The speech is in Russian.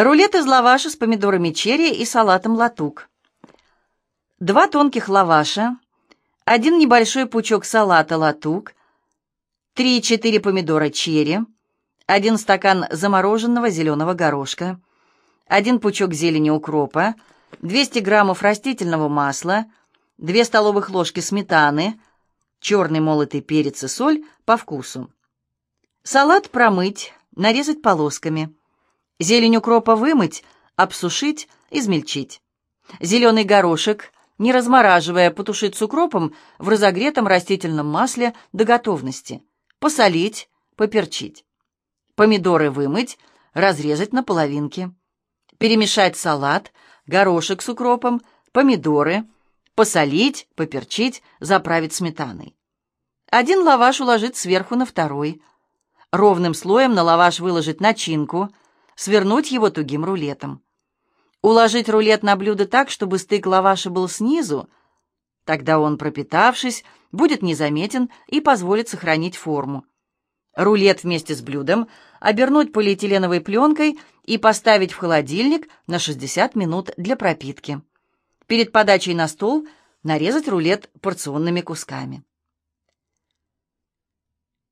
Рулет из лаваша с помидорами черри и салатом латук. Два тонких лаваша, один небольшой пучок салата латук, 3-4 помидора черри, один стакан замороженного зеленого горошка, один пучок зелени укропа, 200 граммов растительного масла, 2 столовых ложки сметаны, черный молотый перец и соль по вкусу. Салат промыть, нарезать полосками. Зелень укропа вымыть, обсушить, измельчить. Зеленый горошек, не размораживая, потушить с укропом в разогретом растительном масле до готовности. Посолить, поперчить. Помидоры вымыть, разрезать на половинки. Перемешать салат, горошек с укропом, помидоры, посолить, поперчить, заправить сметаной. Один лаваш уложить сверху на второй. Ровным слоем на лаваш выложить начинку – свернуть его тугим рулетом. Уложить рулет на блюдо так, чтобы стык лаваша был снизу, тогда он, пропитавшись, будет незаметен и позволит сохранить форму. Рулет вместе с блюдом обернуть полиэтиленовой пленкой и поставить в холодильник на 60 минут для пропитки. Перед подачей на стол нарезать рулет порционными кусками.